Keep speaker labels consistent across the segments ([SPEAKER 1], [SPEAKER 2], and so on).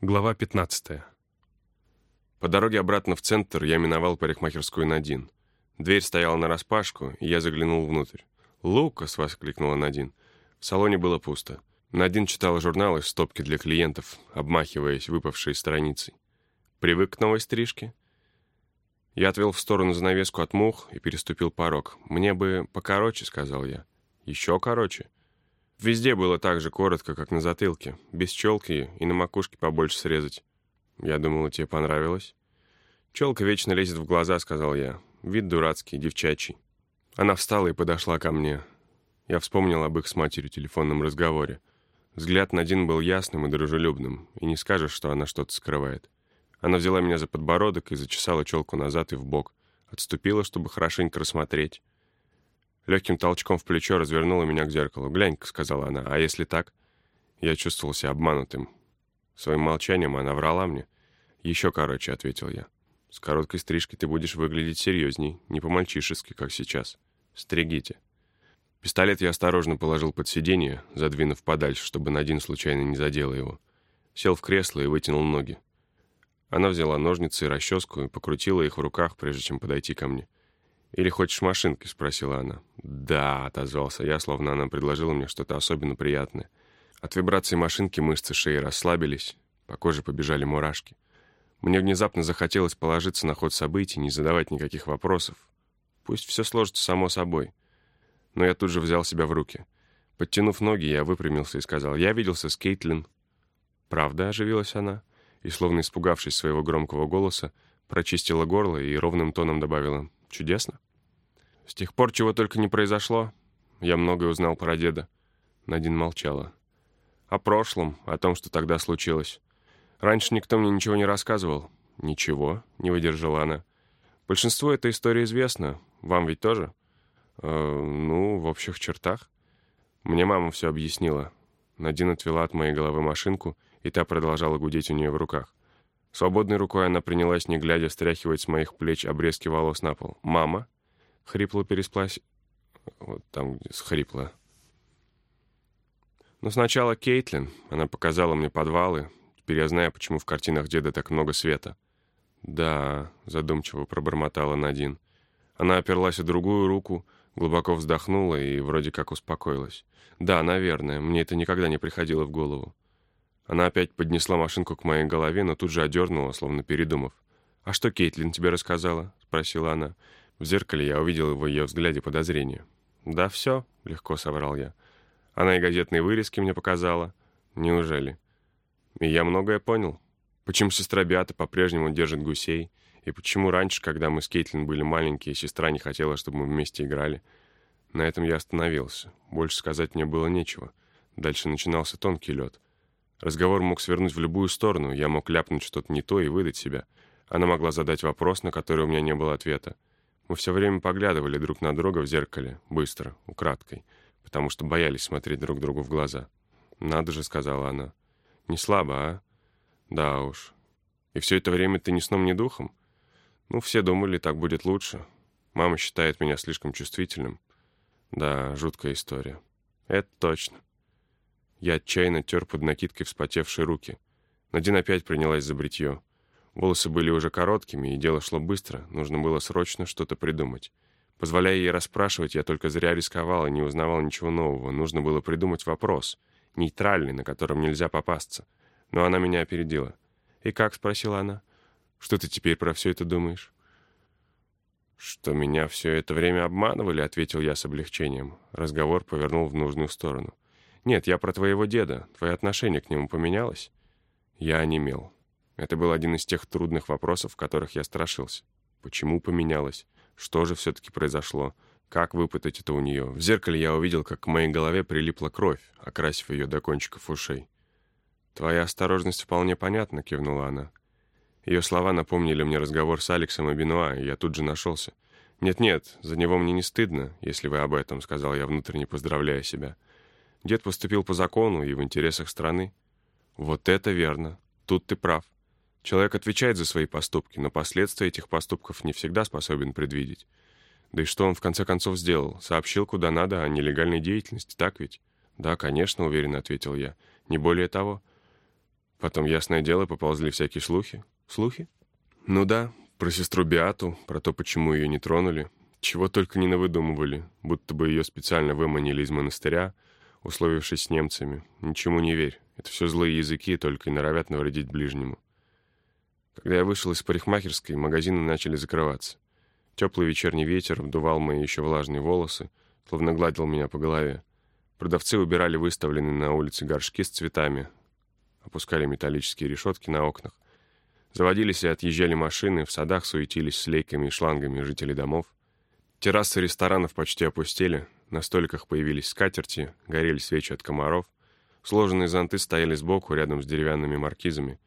[SPEAKER 1] Глава 15. По дороге обратно в центр я миновал парикмахерскую Надин. Дверь стояла нараспашку, и я заглянул внутрь. «Лукас!» — воскликнула Надин. В салоне было пусто. Надин читала журнал из стопки для клиентов, обмахиваясь выпавшей страницей. «Привык к новой стрижке?» Я отвел в сторону занавеску от мух и переступил порог. «Мне бы покороче», — сказал я. «Еще короче?» Везде было так же коротко, как на затылке, без челки и на макушке побольше срезать. Я думала, тебе понравилось. Челка вечно лезет в глаза, сказал я. Вид дурацкий, девчачий. Она встала и подошла ко мне. Я вспомнил об их с матерью телефонном разговоре. Взгляд Надин был ясным и дружелюбным, и не скажешь, что она что-то скрывает. Она взяла меня за подбородок и зачесала челку назад и в бок, отступила, чтобы хорошенько рассмотреть. Легким толчком в плечо развернула меня к зеркалу. «Глянь-ка», — сказала она, — «а если так?» Я чувствовал себя обманутым. Своим молчанием она врала мне. «Еще короче», — ответил я. «С короткой стрижкой ты будешь выглядеть серьезней, не по-мальчишески, как сейчас. Стригите». Пистолет я осторожно положил под сиденье, задвинув подальше, чтобы Надин случайно не задела его. Сел в кресло и вытянул ноги. Она взяла ножницы и расческу и покрутила их в руках, прежде чем подойти ко мне. «Или хочешь машинки?» — спросила она. «Да», — отозвался я, словно она предложила мне что-то особенно приятное. От вибрации машинки мышцы шеи расслабились, по коже побежали мурашки. Мне внезапно захотелось положиться на ход событий, не задавать никаких вопросов. Пусть все сложится само собой. Но я тут же взял себя в руки. Подтянув ноги, я выпрямился и сказал, «Я виделся с Кейтлин». «Правда?» — оживилась она, и, словно испугавшись своего громкого голоса, прочистила горло и ровным тоном добавила, Чудесно. С тех пор чего только не произошло. Я многое узнал про деда. Надин молчала. О прошлом, о том, что тогда случилось. Раньше никто мне ничего не рассказывал. Ничего, не выдержала она. Большинство этой истории известно. Вам ведь тоже? Э, ну, в общих чертах. Мне мама все объяснила. Надин отвела от моей головы машинку, и та продолжала гудеть у нее в руках. Свободной рукой она принялась, не глядя, стряхивать с моих плеч обрезки волос на пол. «Мама?» — хрипло пересплась... Вот там, где схрипла. Но сначала Кейтлин. Она показала мне подвалы. Теперь я знаю, почему в картинах деда так много света. «Да», — задумчиво пробормотала Надин. Она оперлась о другую руку, глубоко вздохнула и вроде как успокоилась. «Да, наверное, мне это никогда не приходило в голову. Она опять поднесла машинку к моей голове, но тут же одернула, словно передумав. «А что Кейтлин тебе рассказала?» — спросила она. В зеркале я увидел в ее взгляде подозрение. «Да все», — легко соврал я. Она и газетные вырезки мне показала. Неужели? И я многое понял. Почему сестра Биата по-прежнему держит гусей? И почему раньше, когда мы с Кейтлин были маленькие, сестра не хотела, чтобы мы вместе играли? На этом я остановился. Больше сказать мне было нечего. Дальше начинался тонкий лед. Разговор мог свернуть в любую сторону, я мог ляпнуть что-то не то и выдать себя. Она могла задать вопрос, на который у меня не было ответа. Мы все время поглядывали друг на друга в зеркале, быстро, украдкой, потому что боялись смотреть друг другу в глаза. «Надо же», — сказала она. «Не слабо, а?» «Да уж. И все это время ты ни сном, ни духом?» «Ну, все думали, так будет лучше. Мама считает меня слишком чувствительным». «Да, жуткая история». «Это точно». Я отчаянно тер под накидкой вспотевшие руки. Надин опять принялась за бритье. Волосы были уже короткими, и дело шло быстро. Нужно было срочно что-то придумать. Позволяя ей расспрашивать, я только зря рисковал и не узнавал ничего нового. Нужно было придумать вопрос, нейтральный, на котором нельзя попасться. Но она меня опередила. «И как?» — спросила она. «Что ты теперь про все это думаешь?» «Что меня все это время обманывали?» — ответил я с облегчением. Разговор повернул в нужную сторону. «Нет, я про твоего деда. Твое отношение к нему поменялось?» Я онемел. Это был один из тех трудных вопросов, которых я страшился. Почему поменялось? Что же все-таки произошло? Как выпытать это у нее? В зеркале я увидел, как к моей голове прилипла кровь, окрасив ее до кончиков ушей. «Твоя осторожность вполне понятна», — кивнула она. Ее слова напомнили мне разговор с Алексом и Бенуа, и я тут же нашелся. «Нет-нет, за него мне не стыдно, если вы об этом», — сказал я, внутренне поздравляя себя. Дед поступил по закону и в интересах страны. Вот это верно. Тут ты прав. Человек отвечает за свои поступки, но последствия этих поступков не всегда способен предвидеть. Да и что он в конце концов сделал? Сообщил куда надо о нелегальной деятельности, так ведь? Да, конечно, уверенно ответил я. Не более того. Потом, ясное дело, поползли всякие слухи. Слухи? Ну да, про сестру Биату, про то, почему ее не тронули. Чего только не навыдумывали, будто бы ее специально выманили из монастыря, условившись с немцами. Ничему не верь. Это все злые языки, только и норовят навредить ближнему. Когда я вышел из парикмахерской, магазины начали закрываться. Теплый вечерний ветер вдувал мои еще влажные волосы, словно гладил меня по голове. Продавцы убирали выставленные на улице горшки с цветами, опускали металлические решетки на окнах. Заводились и отъезжали машины, в садах суетились с лейками и шлангами жители домов. Террасы ресторанов почти опустели, на столиках появились скатерти, горели свечи от комаров. Сложенные зонты стояли сбоку, рядом с деревянными маркизами.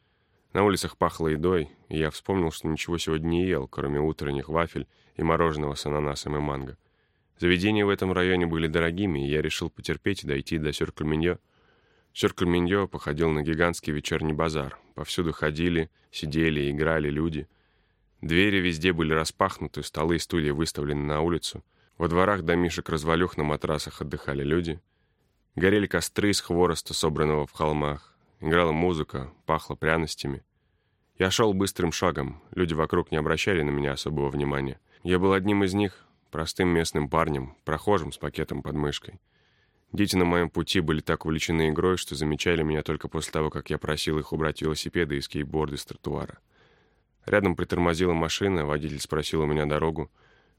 [SPEAKER 1] На улицах пахло едой, и я вспомнил, что ничего сегодня не ел, кроме утренних вафель и мороженого с ананасом и манго. Заведения в этом районе были дорогими, и я решил потерпеть и дойти до Сюркль-Миньо. Сюркль-Миньо походил на гигантский вечерний базар. Повсюду ходили, сидели, играли люди. Двери везде были распахнуты, столы и стулья выставлены на улицу. Во дворах домишек-развалюх на матрасах отдыхали люди. Горели костры из хвороста, собранного в холмах. Играла музыка, пахло пряностями. Я шел быстрым шагом, люди вокруг не обращали на меня особого внимания. Я был одним из них, простым местным парнем, прохожим с пакетом под мышкой. Дети на моем пути были так увлечены игрой, что замечали меня только после того, как я просил их убрать велосипеды и скейтборды с тротуара. Рядом притормозила машина, водитель спросил у меня дорогу.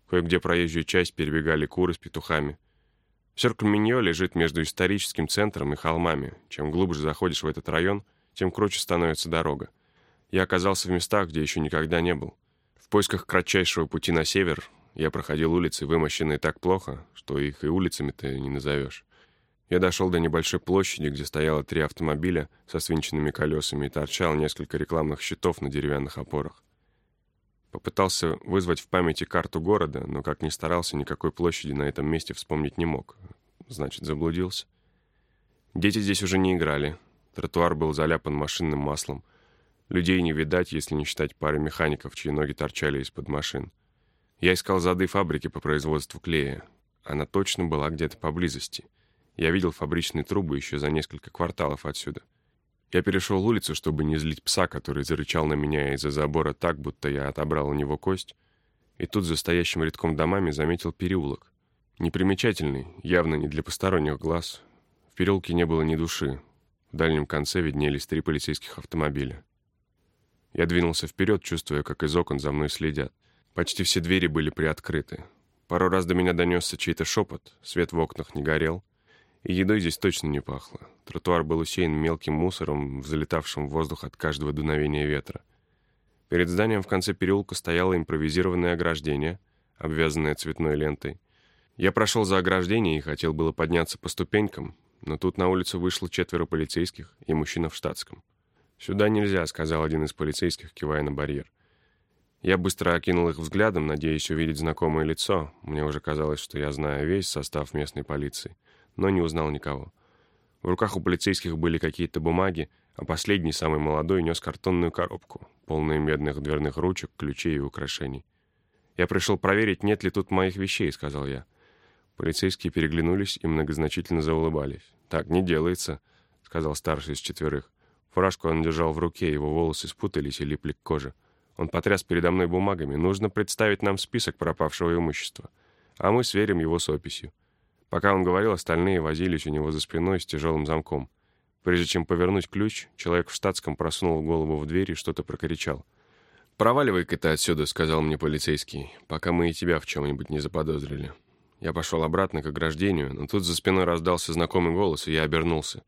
[SPEAKER 1] Кое-где проезжую часть перебегали куры с петухами. Сёркль-Миньо лежит между историческим центром и холмами. Чем глубже заходишь в этот район, тем круче становится дорога. Я оказался в местах, где еще никогда не был. В поисках кратчайшего пути на север я проходил улицы, вымощенные так плохо, что их и улицами-то не назовешь. Я дошел до небольшой площади, где стояло три автомобиля со свинченными колесами и торчал несколько рекламных щитов на деревянных опорах. Попытался вызвать в памяти карту города, но как ни старался, никакой площади на этом месте вспомнить не мог. Значит, заблудился. Дети здесь уже не играли. Тротуар был заляпан машинным маслом. Людей не видать, если не считать пары механиков, чьи ноги торчали из-под машин. Я искал зады фабрики по производству клея. Она точно была где-то поблизости. Я видел фабричные трубы еще за несколько кварталов отсюда. Я перешел улицу, чтобы не злить пса, который зарычал на меня из-за забора так, будто я отобрал у него кость, и тут за стоящим рядком домами заметил переулок. Непримечательный, явно не для посторонних глаз. В переулке не было ни души. В дальнем конце виднелись три полицейских автомобиля. Я двинулся вперед, чувствуя, как из окон за мной следят. Почти все двери были приоткрыты. Пару раз до меня донесся чей-то шепот, свет в окнах не горел, едой здесь точно не пахло. Тротуар был усеян мелким мусором, взлетавшим в воздух от каждого дуновения ветра. Перед зданием в конце переулка стояло импровизированное ограждение, обвязанное цветной лентой. Я прошел за ограждение и хотел было подняться по ступенькам, но тут на улицу вышло четверо полицейских и мужчина в штатском. «Сюда нельзя», — сказал один из полицейских, кивая на барьер. Я быстро окинул их взглядом, надеясь увидеть знакомое лицо. Мне уже казалось, что я знаю весь состав местной полиции но не узнал никого. В руках у полицейских были какие-то бумаги, а последний, самый молодой, нес картонную коробку, полную медных дверных ручек, ключей и украшений. «Я пришел проверить, нет ли тут моих вещей», — сказал я. Полицейские переглянулись и многозначительно заулыбались. «Так не делается», — сказал старший из четверых. Фуражку он держал в руке, его волосы спутались и липли к коже. Он потряс передо мной бумагами. «Нужно представить нам список пропавшего имущества, а мы сверим его с описью». Пока он говорил, остальные возились у него за спиной с тяжелым замком. Прежде чем повернуть ключ, человек в штатском просунул голову в дверь и что-то прокричал. «Проваливай-ка ты отсюда», — сказал мне полицейский, «пока мы и тебя в чем-нибудь не заподозрили». Я пошел обратно к ограждению, но тут за спиной раздался знакомый голос, и я обернулся.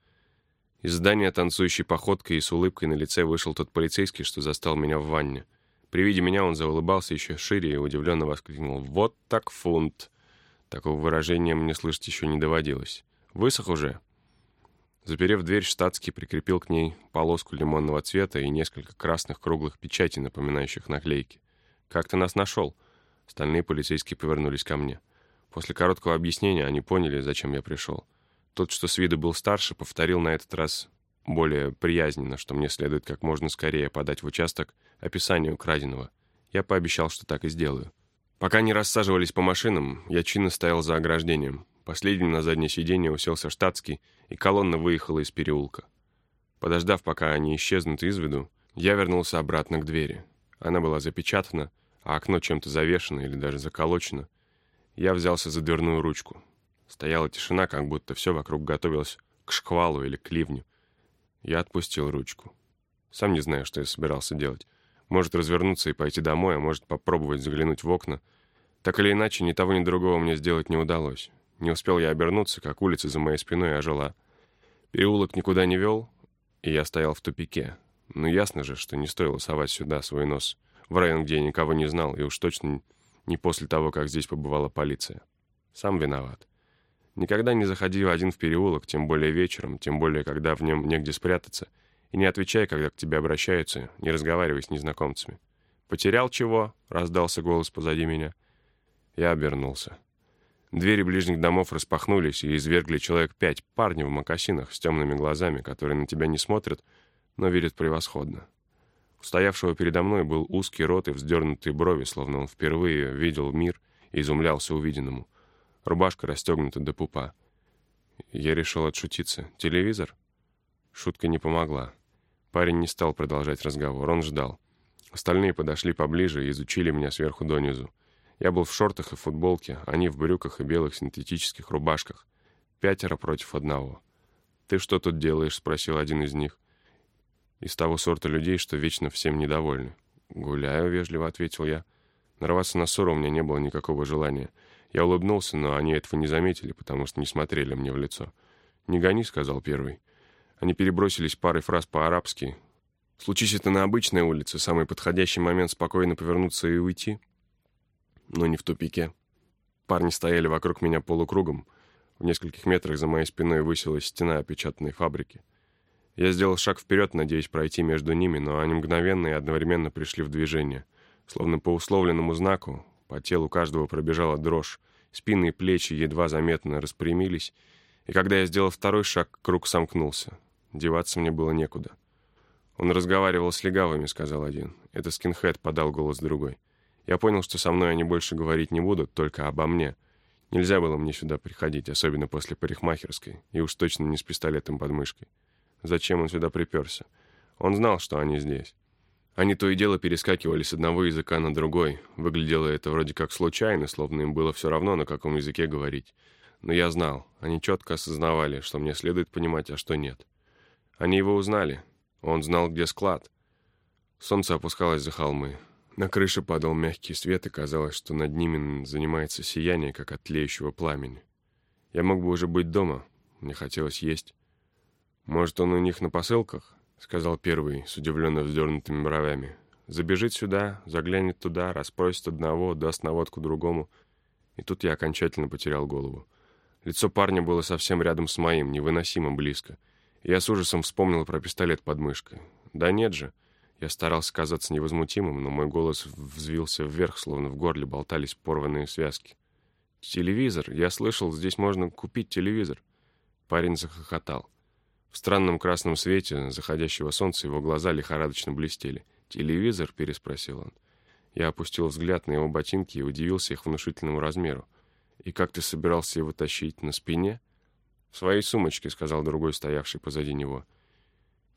[SPEAKER 1] Из здания танцующей походкой и с улыбкой на лице вышел тот полицейский, что застал меня в ванне. При виде меня он заулыбался еще шире и удивленно воскликнул «Вот так фунт!» Такого выражения мне слышать еще не доводилось. «Высох уже?» Заперев дверь, штатский прикрепил к ней полоску лимонного цвета и несколько красных круглых печатей, напоминающих наклейки. «Как ты нас нашел?» Остальные полицейские повернулись ко мне. После короткого объяснения они поняли, зачем я пришел. Тот, что с виду был старше, повторил на этот раз более приязненно, что мне следует как можно скорее подать в участок описание украденного. Я пообещал, что так и сделаю. Пока не рассаживались по машинам, я чинно стоял за ограждением. Последним на заднее сиденье уселся штатский, и колонна выехала из переулка. Подождав, пока они исчезнут из виду, я вернулся обратно к двери. Она была запечатана, а окно чем-то завешено или даже заколочено. Я взялся за дверную ручку. Стояла тишина, как будто все вокруг готовилось к шквалу или к ливню. Я отпустил ручку. Сам не знаю, что я собирался делать. Может развернуться и пойти домой, а может попробовать заглянуть в окна. Так или иначе, ни того, ни другого мне сделать не удалось. Не успел я обернуться, как улица за моей спиной ожила. Переулок никуда не вел, и я стоял в тупике. Но ясно же, что не стоило совать сюда свой нос, в район, где я никого не знал, и уж точно не после того, как здесь побывала полиция. Сам виноват. Никогда не заходи один в переулок, тем более вечером, тем более, когда в нем негде спрятаться. И не отвечай, когда к тебе обращаются, не разговаривай с незнакомцами. «Потерял чего?» — раздался голос позади меня. Я обернулся. Двери ближних домов распахнулись и извергли человек пять парни в мокасинах с темными глазами, которые на тебя не смотрят, но видят превосходно. У стоявшего передо мной был узкий рот и вздернутые брови, словно он впервые видел мир и изумлялся увиденному. Рубашка расстегнута до пупа. Я решил отшутиться. «Телевизор?» Шутка не помогла. Парень не стал продолжать разговор, он ждал. Остальные подошли поближе и изучили меня сверху донизу. Я был в шортах и футболке, они в брюках и белых синтетических рубашках. Пятеро против одного. «Ты что тут делаешь?» — спросил один из них. Из того сорта людей, что вечно всем недовольны. «Гуляю», — вежливо ответил я. Нарваться на ссору у меня не было никакого желания. Я улыбнулся, но они этого не заметили, потому что не смотрели мне в лицо. «Не гони», — сказал первый. Они перебросились парой фраз по-арабски. Случись это на обычной улице, самый подходящий момент спокойно повернуться и уйти — но не в тупике. Парни стояли вокруг меня полукругом. В нескольких метрах за моей спиной высилась стена опечатанной фабрики. Я сделал шаг вперед, надеясь пройти между ними, но они мгновенно и одновременно пришли в движение. Словно по условленному знаку, по телу каждого пробежала дрожь, спины и плечи едва заметно распрямились, и когда я сделал второй шаг, круг сомкнулся. Деваться мне было некуда. «Он разговаривал с легавыми», — сказал один. «Это скинхед», — подал голос другой. Я понял, что со мной они больше говорить не будут, только обо мне. Нельзя было мне сюда приходить, особенно после парикмахерской, и уж точно не с пистолетом под мышкой. Зачем он сюда приперся? Он знал, что они здесь. Они то и дело перескакивали с одного языка на другой. Выглядело это вроде как случайно, словно им было все равно, на каком языке говорить. Но я знал, они четко осознавали, что мне следует понимать, а что нет. Они его узнали. Он знал, где склад. Солнце опускалось за холмы. На крыше падал мягкий свет, и казалось, что над ними занимается сияние, как от тлеющего пламени. Я мог бы уже быть дома, мне хотелось есть. «Может, он у них на посылках?» — сказал первый, с удивленно вздернутыми бровями. «Забежит сюда, заглянет туда, расспросит одного, даст наводку другому». И тут я окончательно потерял голову. Лицо парня было совсем рядом с моим, невыносимо близко. Я с ужасом вспомнил про пистолет под мышкой. «Да нет же!» Я старался казаться невозмутимым, но мой голос взвился вверх, словно в горле болтались порванные связки. «Телевизор! Я слышал, здесь можно купить телевизор!» Парень захохотал. В странном красном свете заходящего солнца его глаза лихорадочно блестели. «Телевизор?» — переспросил он. Я опустил взгляд на его ботинки и удивился их внушительному размеру. «И как ты собирался его тащить? На спине?» «В своей сумочке», — сказал другой, стоявший позади него.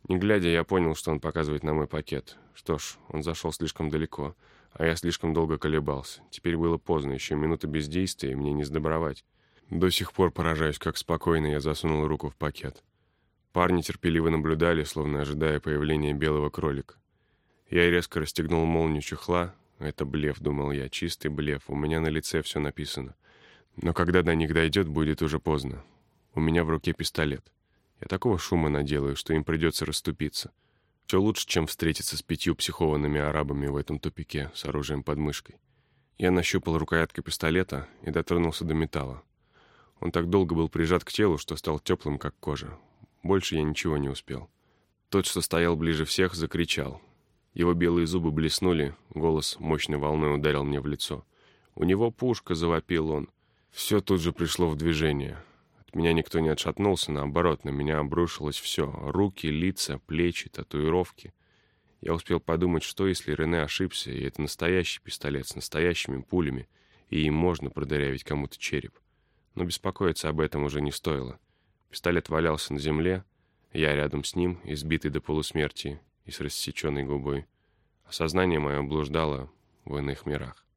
[SPEAKER 1] Не глядя, я понял, что он показывает на мой пакет. Что ж, он зашел слишком далеко, а я слишком долго колебался. Теперь было поздно, еще минута бездействия, и мне не сдобровать. До сих пор поражаюсь, как спокойно я засунул руку в пакет. Парни терпеливо наблюдали, словно ожидая появления белого кролика. Я резко расстегнул молнию чехла. Это блеф, думал я, чистый блеф. У меня на лице все написано. Но когда до них дойдет, будет уже поздно. У меня в руке пистолет. Я такого шума наделаю, что им придется расступиться. Все лучше, чем встретиться с пятью психованными арабами в этом тупике с оружием под мышкой. Я нащупал рукояткой пистолета и дотронулся до металла. Он так долго был прижат к телу, что стал теплым, как кожа. Больше я ничего не успел. Тот, что стоял ближе всех, закричал. Его белые зубы блеснули, голос мощной волной ударил мне в лицо. «У него пушка!» — завопил он. Все тут же пришло в движение. От меня никто не отшатнулся, наоборот, на меня обрушилось все. Руки, лица, плечи, татуировки. Я успел подумать, что если Рене ошибся, и это настоящий пистолет с настоящими пулями, и им можно продырявить кому-то череп. Но беспокоиться об этом уже не стоило. Пистолет валялся на земле, Я рядом с ним, избитый до полусмерти и с рассеченной губой. А сознание мое блуждало в иных мирах.